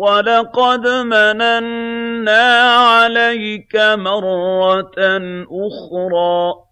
وَلَقَدْ مَنَنَّا عَلَيْكَ مَرَّةً أُخْرَىٰ